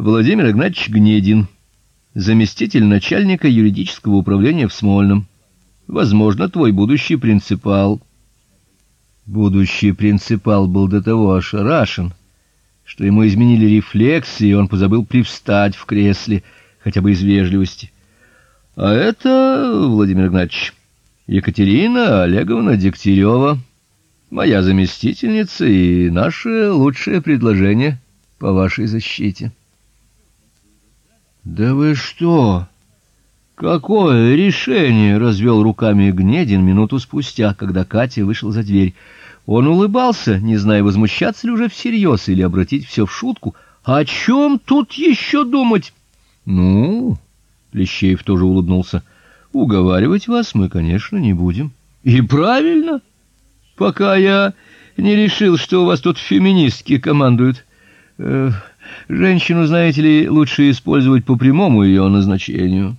Владимир Игнатьевич Гнедин, заместитель начальника юридического управления в Смольном. Возможно, твой будущий принципал. Будущий принципал был до того ошарашен, что ему изменили рефлексы, и он позабыл привстать в кресле, хотя бы из вежливости. А это, Владимир Игнатьевич, Екатерина Олеговна Дегтярева, моя заместительница и наше лучшее предложение по вашей защите. Да вы что? Какое решение, развел руками Гнедин минуту спустя, когда Катя вышла за дверь. Он улыбался, не зная, возмущаться ли уже всерьез или обратить все в шутку. О чем тут еще думать? Ну, Плещеев тоже улыбнулся. Уговаривать вас мы, конечно, не будем. И правильно. Пока я не решил, что у вас тут феминистки командуют. Э, женщину, знаете ли, лучше использовать по прямому ее назначению.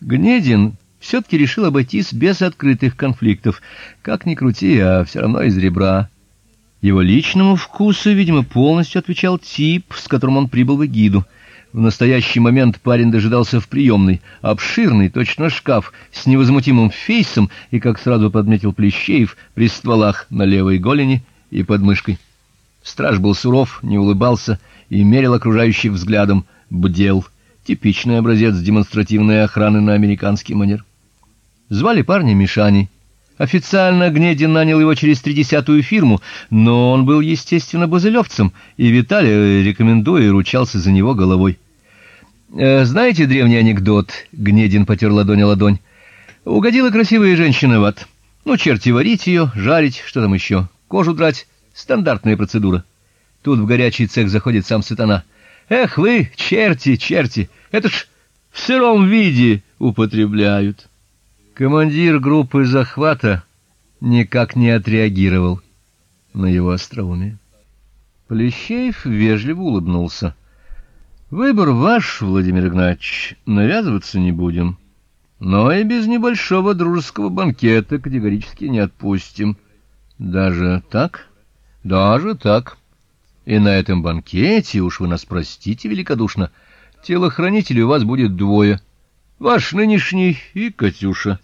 Гнедин все таки решил обойтись без открытых конфликтов. Как ни крути, а все равно из ребра. Его личному вкусу, видимо, полностью отвечал тип, с которым он прибыл в Эгиду. В настоящий момент парень дожидался в приемной, обширный, точно шкаф, с невозмутимым фейсом и, как сразу подметил Плещеев, при стволах на левой голени и под мышкой. Страж был суров, не улыбался и мерил окружающих взглядом, бдел. Типичный образец демонстративной охраны на американский манер. Звали парня Мишани. Официально Гнедин нанял его через тридесятую фирму, но он был, естественно, базелевцем, и Виталий, рекомендуя, ручался за него головой. Э, знаете древний анекдот? Гнедин потер ладонь о ладонь. Угодила красивая женщина в ад. Ну, черти варить ее, жарить, что там еще? Кожу драть стандартная процедура. Тут в горячий цех заходит сам сатана. Эх вы, черти, черти, это ж в сыром виде употребляют. Командир группы захвата никак не отреагировал на его остроумие. Плещеев вежливо улыбнулся. Выбор ваш, Владимир Игнатьевич, навязываться не будем. Но и без небольшого дружеского банкета категорически не отпустим. Даже так? Даже так. И на этом банкете, уж вы нас простите великодушно, телохранителей у вас будет двое. Ваш нынешний и Катюша.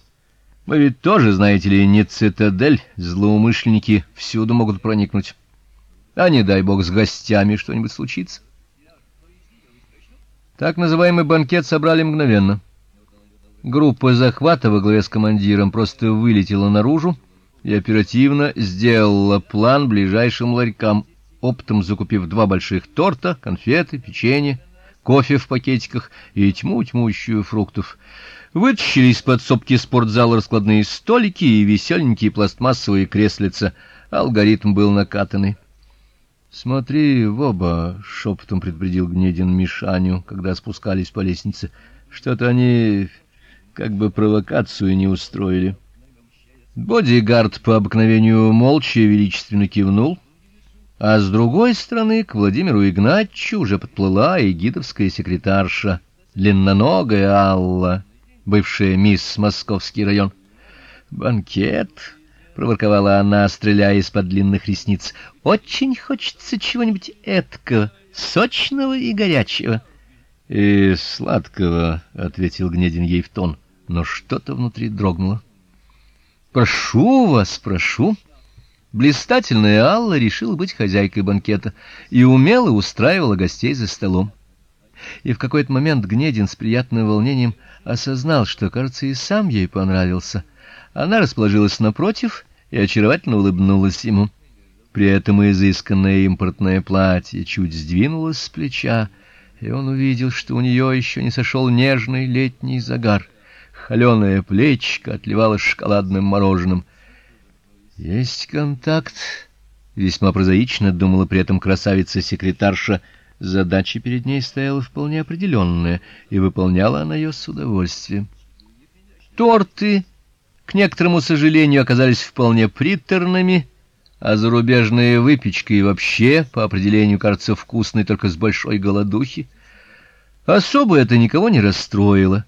Мы ведь тоже, знаете ли, не цитадель, злоумышленники всюду могут проникнуть. А не дай бог с гостями что-нибудь случится. Так называемый банкет собрали мгновенно. Группа захвата во главе с командиром просто вылетела наружу и оперативно сделала план ближайшим ларькам, оптом закупив два больших торта, конфеты, печенье, кофе в пакетиках и тьму тьмущую фруктов. Вытащили из подсобки спортзала раскладные столики и веселенькие пластмассовые креслица. Алгоритм был накатанный. Смотри в оба, шепотом предупредил Гнедин Мишаню, когда спускались по лестнице. Что-то они как бы провокацию не устроили. Бодигард по обыкновению молча величественно кивнул, а с другой стороны к Владимиру Игнатьевичу уже подплыла и гидовская секретарша, длинноногая Алла, бывшая мисс Московский район. Банкет проворковала она, стреляя из-под длинных ресниц. Очень хочется чего-нибудь эткого, сочного и горячего. И сладкого, ответил Гнедин ей в тон, но что-то внутри дрогнуло. Прошу вас, прошу. Блистательная Алла решила быть хозяйкой банкета и умело устраивала гостей за столом. И в какой-то момент Гнедин с приятным волнением осознал, что, кажется, и сам ей понравился. Она расположилась напротив и очаровательно улыбнулась ему. При этом изысканное импортное платье чуть сдвинулось с плеча, и он увидел, что у нее еще не сошел нежный летний загар. Холеное плечико отливало шоколадным мороженым. Есть контакт, весьма прозаично думала при этом красавица-секретарша. Задача перед ней стояла вполне определенная, и выполняла она ее с удовольствием. Торты к некоторому сожалению, оказались вполне приторными, а зарубежная выпечка и вообще, по определению, кажется вкусной только с большой голодухи. Особо это никого не расстроило.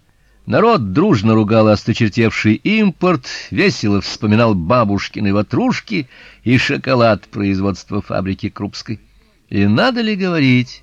Народ дружно ругал осточертевший импорт, весело вспоминал бабушкины ватрушки и шоколад производства фабрики Крупской. И надо ли говорить,